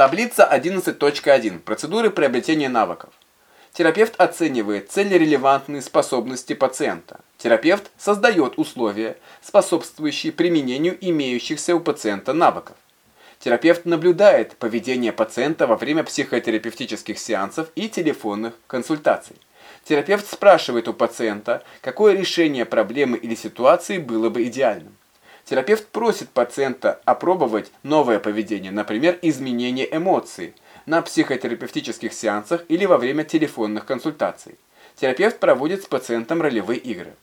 Таблица 11.1. Процедуры приобретения навыков. Терапевт оценивает целерелевантные способности пациента. Терапевт создает условия, способствующие применению имеющихся у пациента навыков. Терапевт наблюдает поведение пациента во время психотерапевтических сеансов и телефонных консультаций. Терапевт спрашивает у пациента, какое решение проблемы или ситуации было бы идеальным. Терапевт просит пациента опробовать новое поведение, например, изменение эмоций, на психотерапевтических сеансах или во время телефонных консультаций. Терапевт проводит с пациентом ролевые игры.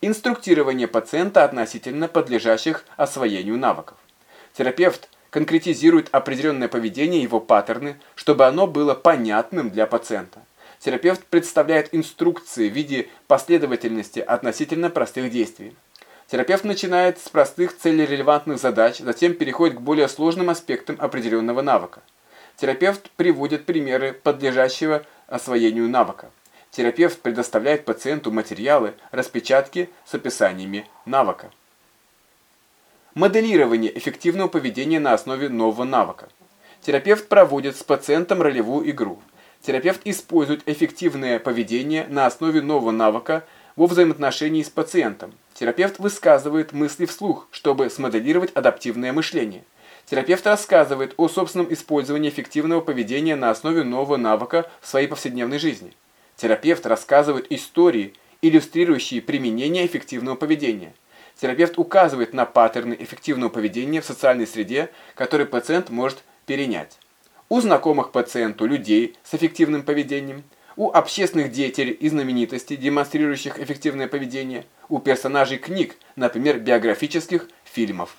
Инструктирование пациента относительно подлежащих освоению навыков. Терапевт конкретизирует определенное поведение, его паттерны, чтобы оно было понятным для пациента. Терапевт представляет инструкции в виде последовательности относительно простых действий. Терапевт начинает с простых целерелевантных задач, затем переходит к более сложным аспектам определенного навыка. Терапевт приводит примеры подлежащего освоению навыка. Терапевт предоставляет пациенту материалы, распечатки с описаниями навыка. Моделирование эффективного поведения на основе нового навыка. Терапевт проводит с пациентом ролевую игру. Терапевт использует эффективное поведение на основе нового навыка во взаимоотношении с пациентом. Терапевт высказывает мысли вслух, чтобы смоделировать адаптивное мышление. Терапевт рассказывает о собственном использовании эффективного поведения на основе нового навыка в своей повседневной жизни. Терапевт рассказывает истории, иллюстрирующие применение эффективного поведения. Терапевт указывает на паттерны эффективного поведения в социальной среде, которые пациент может перенять. У знакомых пациенту людей с эффективным поведением, у общественных деятелей и знаменитостей, демонстрирующих эффективное поведение, у персонажей книг, например, биографических фильмов.